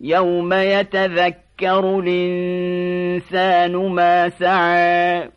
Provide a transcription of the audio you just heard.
يوم يتذكر الإنسان ما سعى